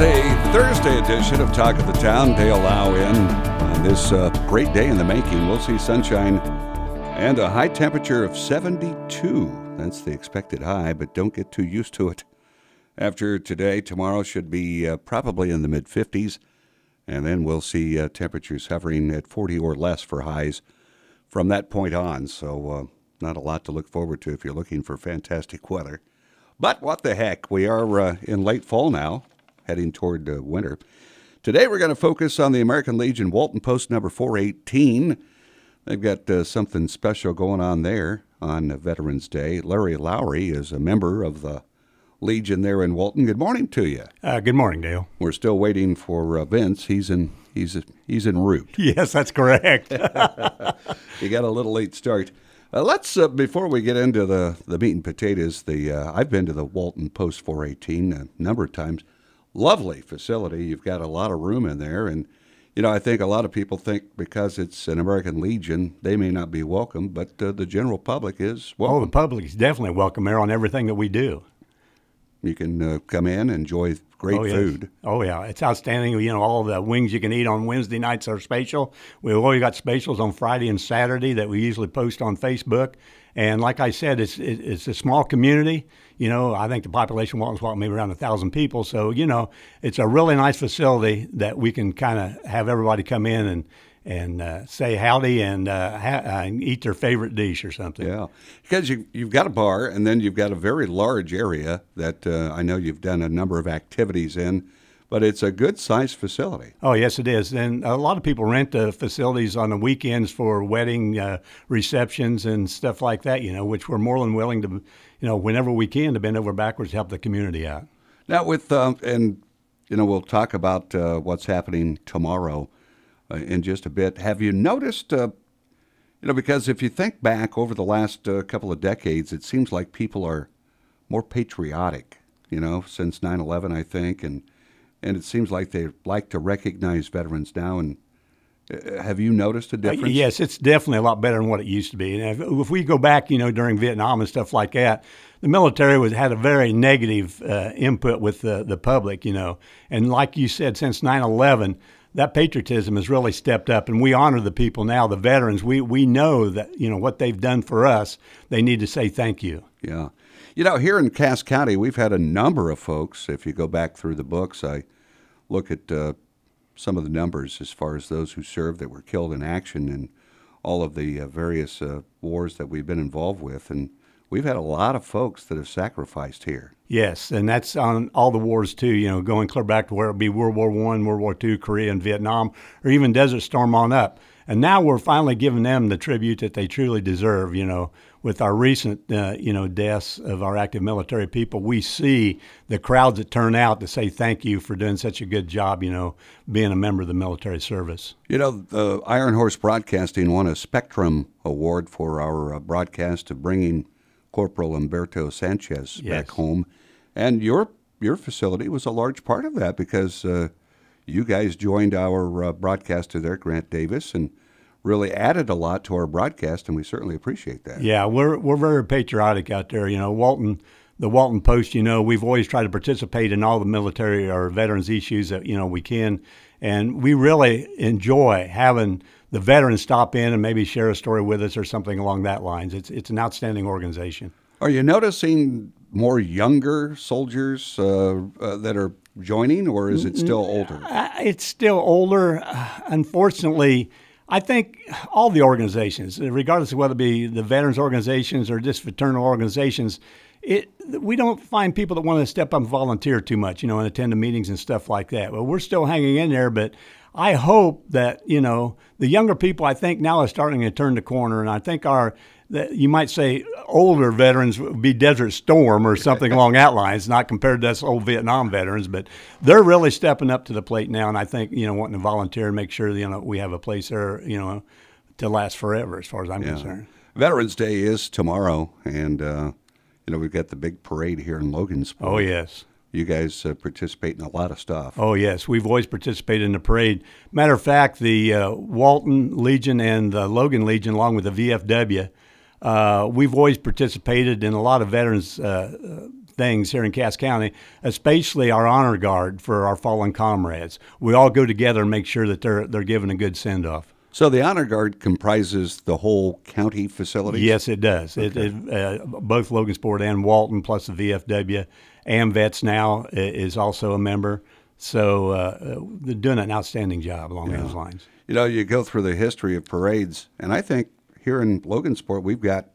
A Thursday edition of Talk of the Town. Dale Lau in on this uh, great day in the making. We'll see sunshine and a high temperature of 72. That's the expected high, but don't get too used to it. After today, tomorrow should be uh, probably in the mid 50s, and then we'll see uh, temperatures hovering at 40 or less for highs from that point on. So, uh, not a lot to look forward to if you're looking for fantastic weather. But what the heck, we are uh, in late fall now, heading toward uh, winter. Today we're going to focus on the American Legion Walton Post number 418. They've got uh, something special going on there on Veterans Day. Larry Lowry is a member of the Legion there in Walton. Good morning to you. Uh, good morning, Dale. We're still waiting for uh, Vince. He's in he's he's en route. Yes, that's correct. You got a little late start. Uh, let's uh, before we get into the the meat and potatoes. The uh, I've been to the Walton Post 418 a number of times. Lovely facility. You've got a lot of room in there, and you know I think a lot of people think because it's an American Legion they may not be welcome, but uh, the general public is oh, the public is definitely welcome here on everything that we do. you can uh, come in enjoy great oh, yes. food. Oh yeah, it's outstanding. You know, all the wings you can eat on Wednesday nights are special. We've always got specials on Friday and Saturday that we usually post on Facebook. And like I said, it's it's a small community. You know, I think the population Walton's maybe around a thousand people. So you know, it's a really nice facility that we can kind of have everybody come in and and uh, say howdy and, uh, ha- uh, and eat their favorite dish or something. Yeah, because you, you've got a bar, and then you've got a very large area that uh, I know you've done a number of activities in, but it's a good sized facility. Oh, yes, it is. And a lot of people rent the facilities on the weekends for wedding uh, receptions and stuff like that, you know, which we're more than willing to, you know, whenever we can to bend over backwards to help the community out. Now, with, um, and, you know, we'll talk about uh, what's happening tomorrow uh, in just a bit. Have you noticed, uh, you know, because if you think back over the last uh, couple of decades, it seems like people are more patriotic, you know, since 9 11, I think, and, and it seems like they like to recognize veterans now. And have you noticed a Uh, difference? Yes, it's definitely a lot better than what it used to be. And if, if we go back, you know, during Vietnam and stuff like that, the military was had a very negative uh, input with the, the public, you know. And like you said, since 9/11, that patriotism has really stepped up, and we honor the people now, the veterans. We we know that you know what they've done for us. They need to say thank you. Yeah. You know, here in Cass County, we've had a number of folks. If you go back through the books, I look at uh, some of the numbers as far as those who served that were killed in action and all of the uh, various uh, wars that we've been involved with. And we've had a lot of folks that have sacrificed here. Yes, and that's on all the wars too. You know, going clear back to where it be World War One, World War Two, Korea, and Vietnam, or even Desert Storm on up. And now we're finally giving them the tribute that they truly deserve. You know, with our recent, uh, you know, deaths of our active military people, we see the crowds that turn out to say thank you for doing such a good job. You know, being a member of the military service. You know, the Iron Horse Broadcasting won a Spectrum Award for our uh, broadcast of bringing Corporal Humberto Sanchez Yes. back home, and your your facility was a large part of that because uh, you guys joined our uh, broadcaster there, Grant Davis, and really added a lot to our broadcast, and we certainly appreciate that. Yeah, we're we're very patriotic out there. You know, Walton, the Walton Post. You know, we've always tried to participate in all the military or veterans issues that you know we can, and we really enjoy having the veterans stop in and maybe share a story with us or something along that lines. It's it's an outstanding organization. Are you noticing more younger soldiers uh, uh, that are joining, or is it still older? Uh, It's still older. Uh, Unfortunately, I think all the organizations, regardless of whether it be the veterans organizations or just fraternal organizations, it we don't find people that want to step up and volunteer too much, you know, and attend the meetings and stuff like that. Well, we're still hanging in there, but I hope that you know the younger people. I think now are starting to turn the corner, and I think our that you might say older veterans would be Desert Storm or something along that lines, not compared to us old Vietnam veterans, but they're really stepping up to the plate now, and I think you know wanting to volunteer and make sure you know we have a place there, you know, to last forever as far as I'm Yeah. concerned. Veterans Day is tomorrow, and uh, you know we've got the big parade here in Logansport. Oh yes. You guys uh, participate in a lot of stuff. Oh yes, we've always participated in the parade. Matter of fact, the uh, Walton Legion and the Logan Legion, along with the VFW, uh, we've always participated in a lot of veterans uh, uh, things here in Cass County, especially our honor guard for our fallen comrades. We all go together and make sure that they're they're given a good send off. So the honor guard comprises the whole county facility. Yes, it does. It, it, uh, both Logansport and Walton, plus the VFW, AMVETS now is also a member. So uh, uh, they're doing an outstanding job along those lines. You know, you go through the history of parades, and I think here in Logansport we've got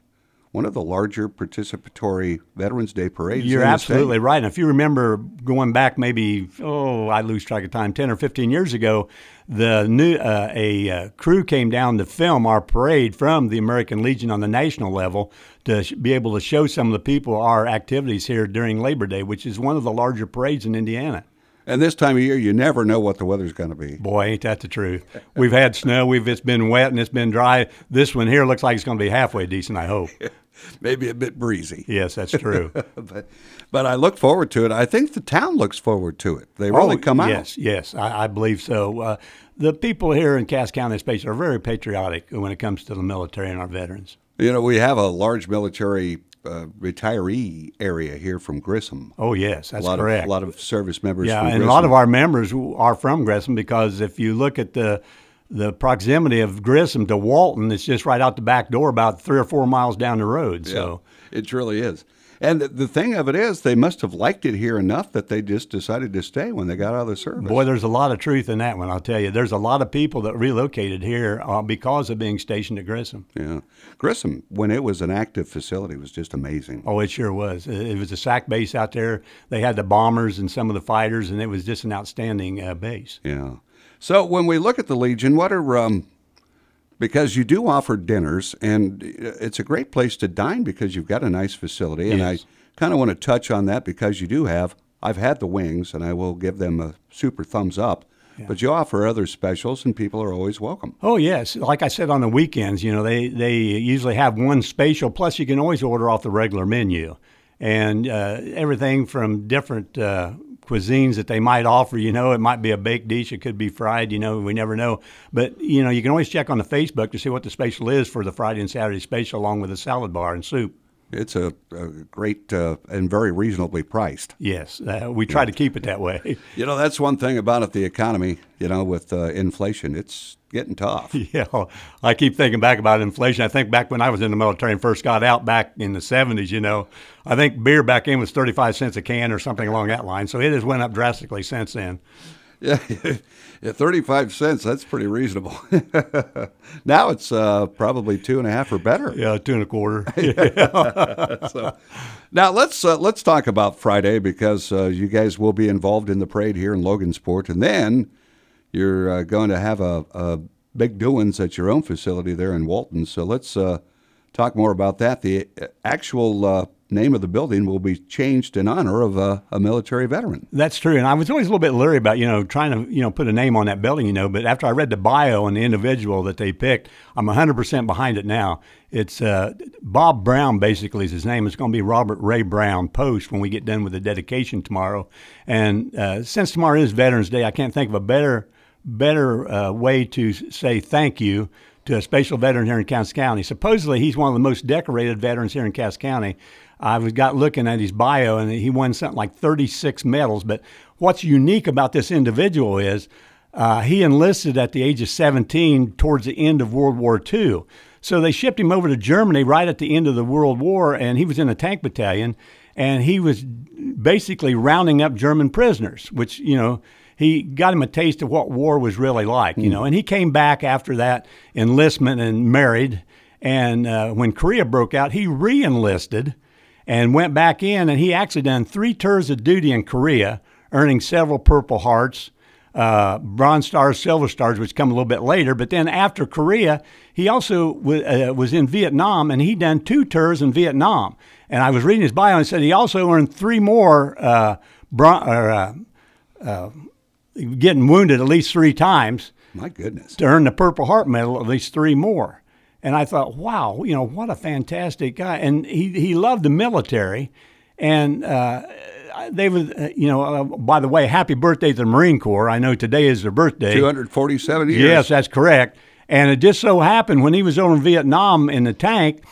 one of the larger participatory Veterans Day parades. You're in the state. absolutely right. And if you remember going back maybe, oh, I lose track of time, 10 or 15 years ago, the new uh, a uh, crew came down to film our parade from the American Legion on the national level to sh- be able to show some of the people our activities here during Labor Day, which is one of the larger parades in Indiana. And this time of year, you never know what the weather's going to be. Boy, ain't that the truth. We've had snow, we've it's been wet and it's been dry. This one here looks like it's going to be halfway decent, I hope. Maybe a bit breezy. Yes, that's true. but, but I look forward to it. I think the town looks forward to it. They really Oh, come out. Yes, yes, I, I believe so. Uh, the people here in Cass County, especially, are very patriotic when it comes to the military and our veterans. You know, we have a large military uh, retiree area here from Grissom. Oh, yes, that's a lot correct. of a lot of service members. yeah, from and a lot of our members are from Grissom because if you look at the the proximity of Grissom to Walton, it's just right out the back door, about three or four miles down the road. So. Yeah, it truly is. And the, thing of it is, they must have liked it here enough that they just decided to stay when they got out of the service. Boy, there's a lot of truth in that one. I'll tell you. There's a lot of people that relocated here uh, because of being stationed at Grissom. yeah, Grissom, when it was an active facility, was just amazing. Oh, it sure was. It it was a SAC base out there. They had the bombers and some of the fighters, and it was just an outstanding uh, base. Yeah. So when we look at the Legion, what are um, because you do offer dinners, and it's a great place to dine because you've got a nice facility, and Yes. I kind of want to touch on that because you do have. I've had the wings, and I will give them a super thumbs up. But you offer other specials, and people are always welcome. Oh yes, like I said on the weekends, you know they they usually have one special. Plus, you can always order off the regular menu, and uh, everything from different uh, cuisines that they might offer. You know, it might be a baked dish, it could be fried. You know, we never know. But you know, you can always check on the Facebook to see what the special is for the Friday and Saturday special, along with a salad bar and soup. It's a, a great uh, and very reasonably priced. Yes, uh, we try to keep it that way. You know, that's one thing about it, the economy. You know, with uh, inflation, it's getting tough. Yeah, I keep thinking back about inflation. I think back when I was in the military and first got out back in the 70s, you know, I think beer back in was 35 cents a can or something along that line. So it has went up drastically since then. Yeah, yeah, thirty-five cents. That's pretty reasonable. now it's uh, probably two and a half or better. Yeah, two and a quarter. So, now let's uh, let's talk about Friday because uh, you guys will be involved in the parade here in Logansport, and then you're uh, going to have a, a big doings at your own facility there in Walton. So let's uh, talk more about that. The actual uh, name of the building will be changed in honor of a, a military veteran. That's true, and I was always a little bit leery about you know trying to you know put a name on that building, you know. But after I read the bio and the individual that they picked, I'm 100% behind it now. It's uh, Bob Brown, basically, is his name. It's going to be Robert Ray Brown Post when we get done with the dedication tomorrow. And uh, since tomorrow is Veterans Day, I can't think of a better better uh, way to say thank you to a special veteran here in Cass County. Supposedly, he's one of the most decorated veterans here in Cass County. I was got looking at his bio, and he won something like 36 medals. But what's unique about this individual is uh, he enlisted at the age of 17 towards the end of World War II. So they shipped him over to Germany right at the end of the World War, and he was in a tank battalion, and he was basically rounding up German prisoners, which you know he got him a taste of what war was really like, you know. And he came back after that enlistment and married. And uh, when Korea broke out, he re-enlisted and went back in. And he actually done three tours of duty in Korea, earning several Purple Hearts. uh, Bronze Stars, Silver Stars, which come a little bit later. But then after Korea, he also w- uh, was in Vietnam, and he done two tours in Vietnam. And I was reading his bio, and said he also earned three more uh, bron- or, uh, uh, getting wounded at least three times My goodness. to earn the Purple Heart Medal, at least three more. And I thought, wow, you know, what a fantastic guy. And he, he loved the military. And uh, they was, uh, you know, uh, by the way, happy birthday to the Marine Corps. I know today is their birthday. 247 years. Yes, that's correct. And it just so happened when he was over in Vietnam in the tank,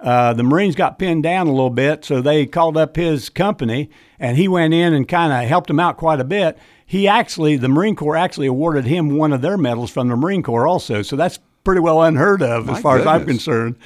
uh, the Marines got pinned down a little bit, so they called up his company, and he went in and kind of helped them out quite a bit. He actually, the Marine Corps actually awarded him one of their medals from the Marine Corps also, so that's pretty well unheard of My as far as I'm concerned.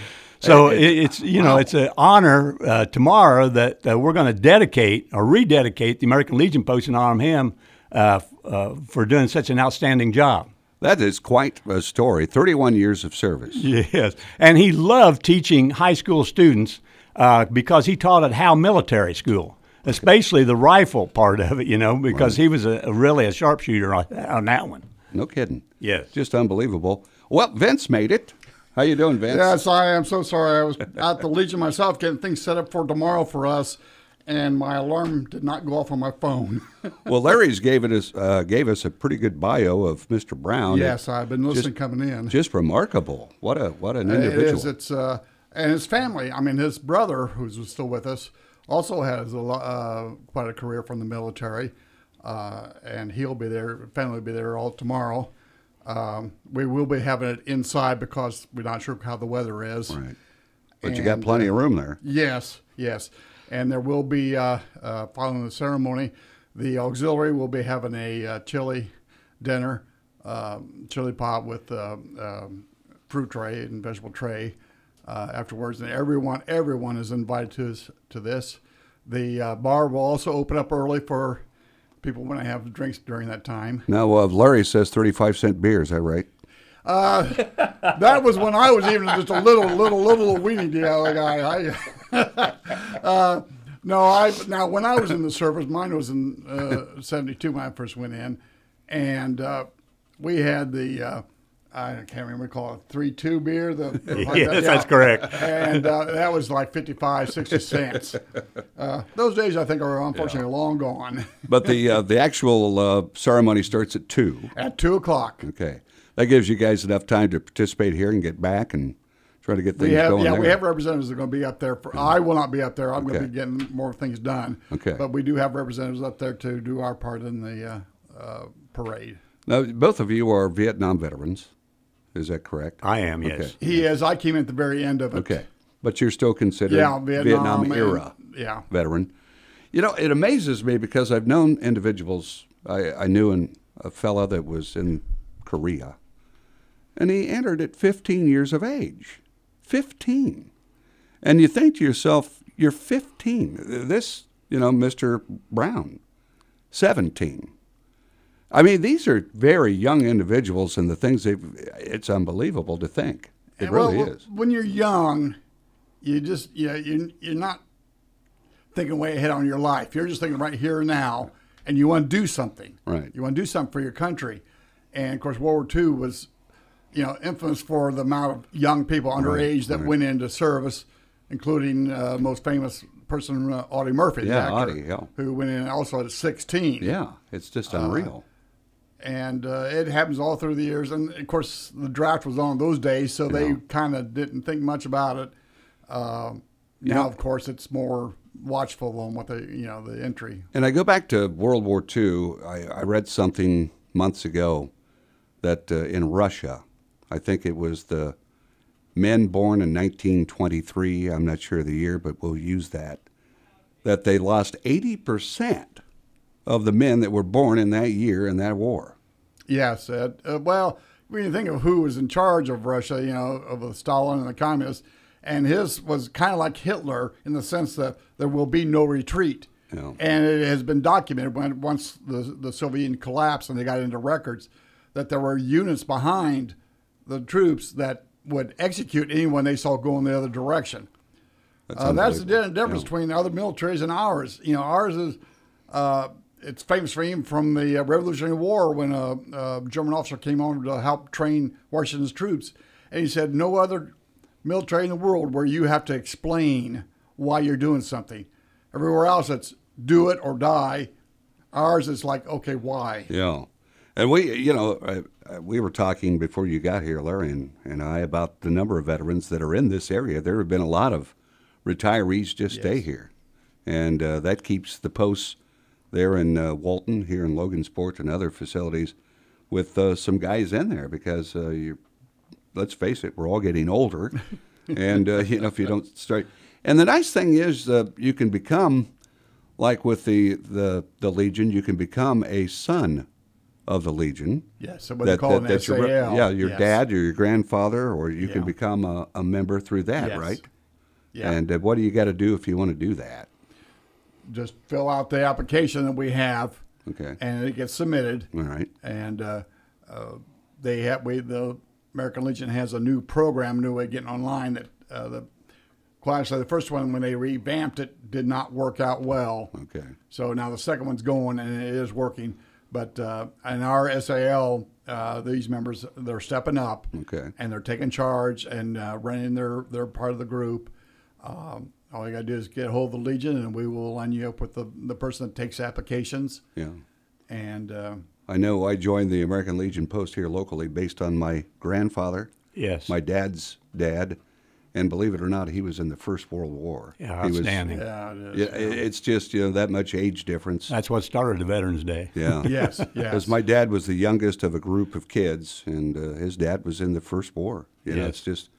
So It- it, it's you know it's an honor uh, tomorrow that uh, we're going to dedicate or rededicate the American Legion Post and honor him uh, uh, for doing such an outstanding job. That is quite a story. 31 years of service. Yes, and he loved teaching high school students uh, because he taught at Howe Military School, especially the rifle part of it. You know, because he was a, a really a sharpshooter on, on that one. No kidding. Yes. Just unbelievable. Well, Vince made it. How you doing, Vince? Yes, I am so sorry. I was at the Legion myself getting things set up for tomorrow for us, and my alarm did not go off on my phone. Well, Larry's gave it us uh, gave us a pretty good bio of Mr. Brown. yes, I've been listening coming in. Just remarkable. What a what an individual. is. It's uh, and his family. I mean, his brother, who's still with us, also has a lo- uh, quite a career from the military, uh, and he'll be there. Family will be there all tomorrow. Um, we will be having it inside because we're not sure how the weather is. right. But you got plenty of room there. Yes, yes. And there will be, uh, uh, following the ceremony, the auxiliary will be having a uh, chili dinner, um, chili pot with uh, um, fruit tray and vegetable tray uh, afterwards. And everyone, everyone is invited to this. To this. The uh, bar will also open up early for people when they have drinks during that time. Now, uh, Larry says 35 cent beer. Is that right? That was when I was even just a little, little, little weenie deal guy. I, uh, no, I now when I was in the service, mine was in uh, '72 when I first went in, and uh, we had the uh, I can't remember what we call it three two beer. The, the- like Yes, that, that's correct. And uh, that was like 55, 60 cents. Uh, those days I think are unfortunately long gone. But the uh, the actual uh, ceremony starts at two. At two o'clock. Okay, that gives you guys enough time to participate here and get back and try to get things We have, going yeah, there. we have representatives that are going to be up there. For, I will not be up there. I'm going to be getting more things done. Okay. But we do have representatives up there to do our part in the uh, uh, parade. Now, both of you are Vietnam veterans. Is that correct? I am, yes. Okay. He is. I came at the very end of it. Okay, but you're still considered Yeah, Vietnam, and- era yeah. veteran. You know, it amazes me because I've known individuals. I, I knew an, a fella that was in Korea, and he entered at 15 years of age. 15. And you think to yourself, you're 15. This, you know, Mr. Brown, 17. I mean, these are very young individuals, and the things they've, it's unbelievable to think. It Well, really is. When you're young, you just you know, you're, you're not thinking way ahead on your life. You're just thinking right here and now, and you want to do something. Right. You want to do something for your country, and of course, World War II was, you know, infamous for the amount of young people underage that right. went into service, including uh, most famous person uh, Audie Murphy, Yeah, actor, Audie, yeah. who went in also at 16. Yeah, it's just unreal. And uh, it happens all through the years. And of course, the draft was on those days, so they kind of didn't think much about it. Uh, now, of course, it's more watchful on what the you know the entry. And I go back to World War II. I, I read something months ago that uh, in Russia, I think it was the men born in 1923, I'm not sure the year, but we'll use that, that they lost 80% of the men that were born in that year in that war. Yes, Ed. Uh, well, when you think of who was in charge of Russia, you know, of the Stalin and the communists, and his was kind of like Hitler in the sense that there will be no retreat. Yeah. And it has been documented when once the the Soviet Union collapsed and they got into records that there were units behind the troops that would execute anyone they saw going the other direction. That's Uh, that's the difference between other militaries and ours. You know, ours is uh, it's famous for him from the uh, Revolutionary War when a, a German officer came on to help train Washington's troops, and he said, "No other military in the world where you have to explain why you're doing something. Everywhere else, it's do it or die. Ours is like, okay, why? Yeah. And we, you know, uh, uh, we were talking before you got here, Larry and, and I, about the number of veterans that are in this area. There have been a lot of retirees just stay here. And uh, that keeps the posts there in uh, Walton, here in Logan Sports and other facilities with uh, some guys in there because uh, you let's face it, we're all getting older. and, uh, you know, if you don't start. And the nice thing is uh, you can become, like with the, the, the Legion, you can become a son of the Legion. Yes, so what they call an that's your, SAL. yeah, your Yes. dad or your grandfather, or you can become a, a member through that, Yes. right? Yeah. And uh, what do you got to do if you want to do that? Just fill out the application that we have, Okay. and it gets submitted. All right. and uh, uh, they have we the American Legion has a new program, new way of getting online. That uh, the honestly, the first one when they revamped it did not work out well. Okay. So now the second one's going and it is working. But uh, in our SAL, uh, these members they're stepping up. Okay. And they're taking charge and uh, running their their part of the group. Um, all you got to do is get a hold of the Legion, and we will line you up with the, the person that takes applications. Yeah. And uh, I know I joined the American Legion post here locally based on my grandfather, Yes. my dad's dad, and believe it or not, he was in the First World War. Yeah, he was, outstanding. yeah, it is. Yeah, it- it's just you know that much age difference. That's what started the Veterans Day. Yeah. Yes, yes. Because my dad was the youngest of a group of kids, and uh, his dad was in the First War. You know, it's just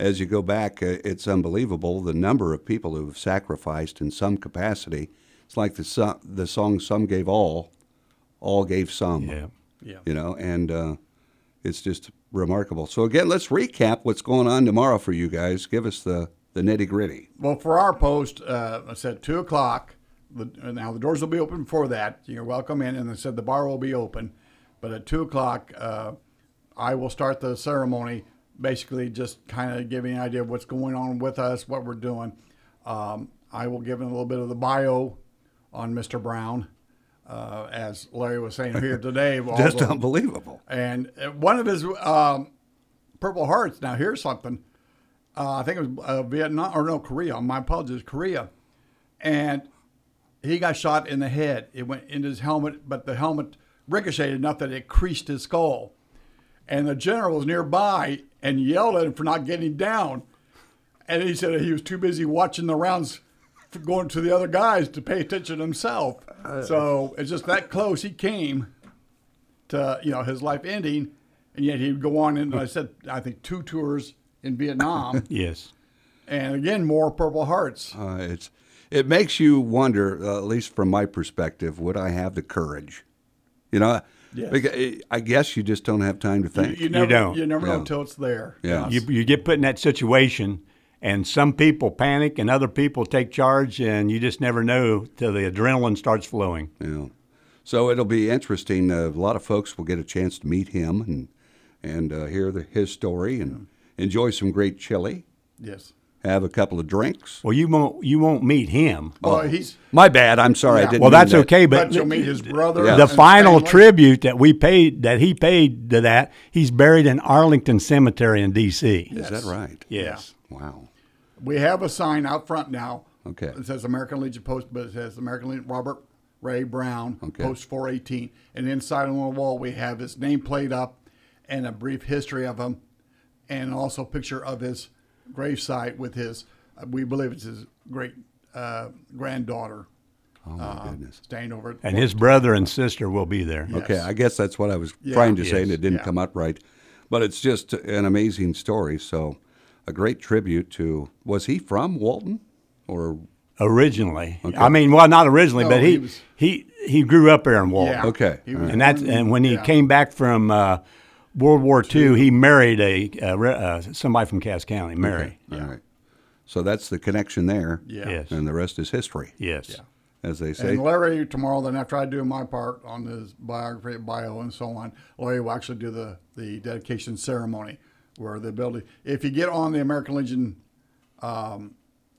as you go back, uh, it's unbelievable the number of people who have sacrificed in some capacity. It's like the so- the song "Some Gave All," all gave some. Yeah. Yeah. You know, and uh, it's just remarkable. So again, let's recap what's going on tomorrow for you guys. Give us the the nitty gritty. Well, for our post, uh, I said two o'clock. The, now the doors will be open before that. You're welcome in, and I said the bar will be open. But at two o'clock, uh, I will start the ceremony. Basically, just kind of giving an idea of what's going on with us, what we're doing. Um, I will give a little bit of the bio on Mr. Brown, uh, as Larry was saying here today. Just the- unbelievable. and uh, one of his um, Purple Hearts. Now here's something. Uh, I think it was uh, Vietnam or no Korea. My apologies, Korea. And he got shot in the head. It went into his helmet, but the helmet ricocheted enough that it creased his skull. And the general was nearby and yelled at him for not getting down. And he said he was too busy watching the rounds going to the other guys to pay attention to himself. so it's just that close he came to you know his life ending, and yet he'd go on and I said I think two tours in Vietnam, Yes. and again more Purple Hearts. Uh, it's it makes you wonder, uh, at least from my perspective, would I have the courage? You know, Yes. beca- I guess you just don't have time to think. you never don't. you never know until it's there. Yeah. You, you get put in that situation, and some people panic, and other people take charge, and you just never know till the adrenaline starts flowing. Yeah. So it'll be interesting. Uh, a lot of folks will get a chance to meet him and and uh, hear the, his story and enjoy some great chili. Yes. Have a couple of drinks. Well, you won't you won't meet him. Oh, he's My bad. I'm sorry. I didn't. Well, mean that's that. okay, but but you'll meet his brother. Yeah. the final family. tribute that we paid that he paid to that, he's buried in Arlington Cemetery in D.C. Is that right? Yes. Wow. We have a sign out front now. Okay. It says American Legion Post, but it says American Legion Robert Ray Brown Okay. Post 418. And inside on the wall, we have his nameplate up and a brief history of him, and also a picture of his gravesite with his, uh, we believe it's his great uh, granddaughter. Oh my uh, goodness. Staying over. At And his brother and sister will be there. Okay, I guess that's what I was Yeah. trying to say, and it didn't Yeah. come out right. But it's just an amazing story. So, a great tribute to. Was he from Walton, or Originally, I mean, well, not originally, No, but he he was- he he grew up there in Walton. Yeah. Okay. Was and that's and when he yeah. came back from uh, World War II, he married a, a re- uh, somebody from Cass County, Mary. All right. So that's the connection there. Yeah. Yes. And the rest is history, Yes. as they say. And Larry tomorrow, then after I do my part on his biography, bio, and so on, Larry will actually do the, the dedication ceremony where the ability. If you get on the American Legion um,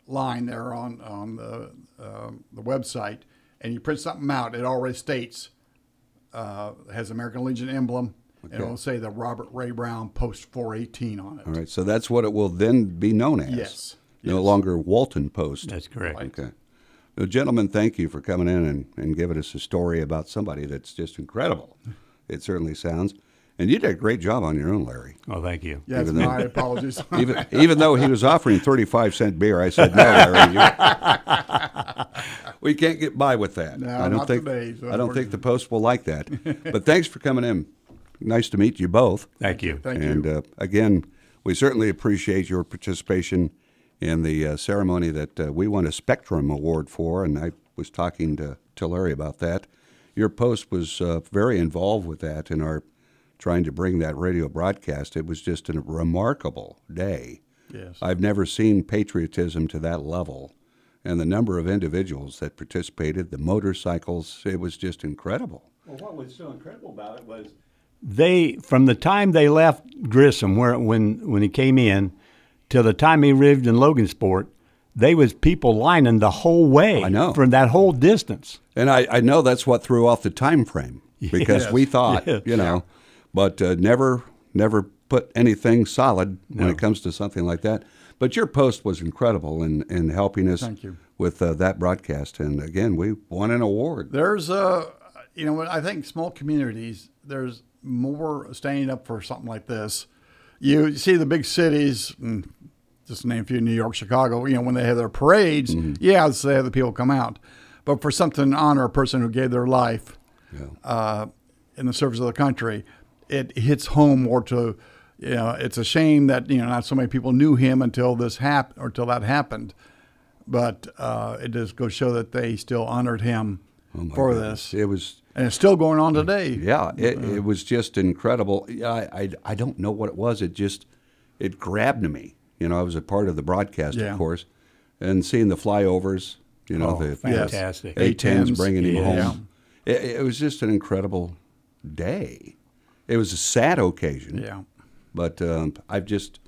line there on on the um, the website, and you print something out, it already states uh, has American Legion emblem, and Okay. it'll say the Robert Ray Brown Post 418 on it. All right, so that's what it will then be known as. Yes. No Yes. longer Walton Post. That's correct. Okay. Well, gentlemen, thank you for coming in and, and giving us a story about somebody that's just incredible. It certainly sounds. And you did a great job on your own, Larry. Oh, thank you. Yes, Even though- my apologies. Even even though he was offering 35 cent beer, I said, no, Larry. You, we can't get by with that. No, I don't not think, today, so I don't think the Post will like that. but thanks for coming in. Nice to meet you both. Thank you. Thank and you. Uh, again, we certainly appreciate your participation in the uh, ceremony that uh, we won a Spectrum Award for, and I was talking to, to Larry about that. Your post was uh, very involved with that in our trying to bring that radio broadcast. It was just a remarkable day. Yes. I've never seen patriotism to that level. And the number of individuals that participated, the motorcycles, it was just incredible. Well, what was so incredible about it was they, from the time they left Grissom, where when when he came in, till the time he arrived in Logansport, they was people lining the whole way. I know. from that whole distance. And I, I know that's what threw off the time frame because Yes. we thought, Yes. you know, but uh, never never put anything solid when it comes to something like that. But your post was incredible in, in helping us Thank you. with uh, that broadcast. And again, we won an award. There's uh you know I think small communities there's more standing up for something like this. You see the big cities, mm, just name a few, New York, Chicago. You know when they have their parades, yeah, they have the people come out, but for something to honor a person who gave their life uh, in the service of the country, it hits home more to. You know, it's a shame that you know not so many people knew him until this happened or until that happened, but uh, it does go show that they still honored him Oh for goodness. this, It was and it's still going on today. Yeah, it, it was just incredible. Yeah, I, I, I don't know what it was. It just it grabbed me. You know, I was a part of the broadcast, Yeah. of course, and seeing the flyovers. You know, Oh, the fantastic. A tens A10s, bringing him yeah. home. It, it was just an incredible day. It was a sad occasion. Yeah. But um, I've just,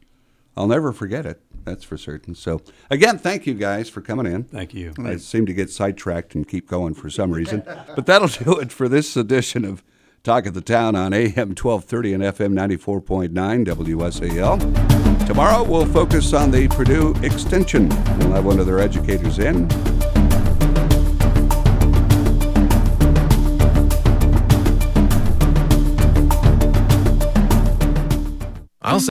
I'll never forget it. That's for certain. So again, thank you guys for coming in. Thank you. I seem to get sidetracked and keep going for some reason. but that'll do it for this edition of Talk of the Town on AM 1230 and FM 94.9 WSAL. Tomorrow we'll focus on the Purdue Extension. We'll have one of their educators in.